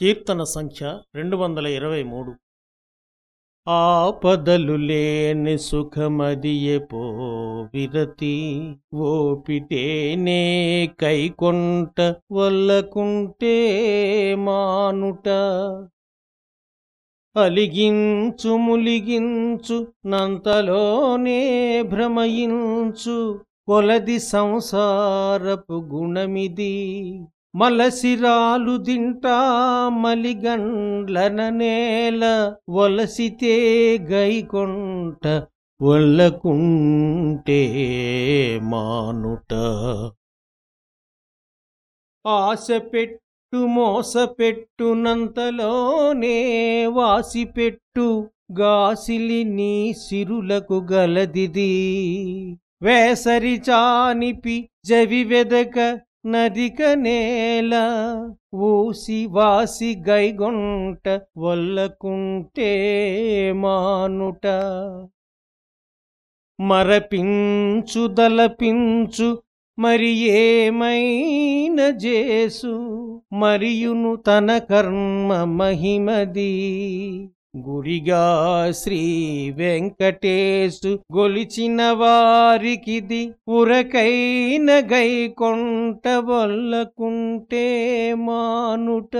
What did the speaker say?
కీర్తన సంఖ్య రెండు వందల ఇరవై మూడు. ఆపదలు లేని సుఖమదియే పో విరతి ఓపిటేనే కైకొంట వల్లకుంటే మానుట. అలిగించు ములిగించు నంతలోనే భ్రమయించు కొలది సంసారపు గుణమిది. మలసిరాలు దింటా మలిగండ్లన నేల వలసితే గైకొంట వల్లకుంటే మానుట. ఆశ పెట్టు మోసపెట్టునంతలోనే వాసిపెట్టు గాసిలి నీ సిరులకు గలదిది. వేసరి చానిపి జవి వెదక నదిక నేల ఊసి వాసి గైగొంట వల్లకుంటే మానుట. మరపించు దలపించు మరి ఏమైన జేసు మరియును తన కర్మ మహిమది. గురిగా శ్రీ వెంకటేశు గొలిచిన వారికిది ఉరకైన గైకొంట వల్లకుంటే మానుట.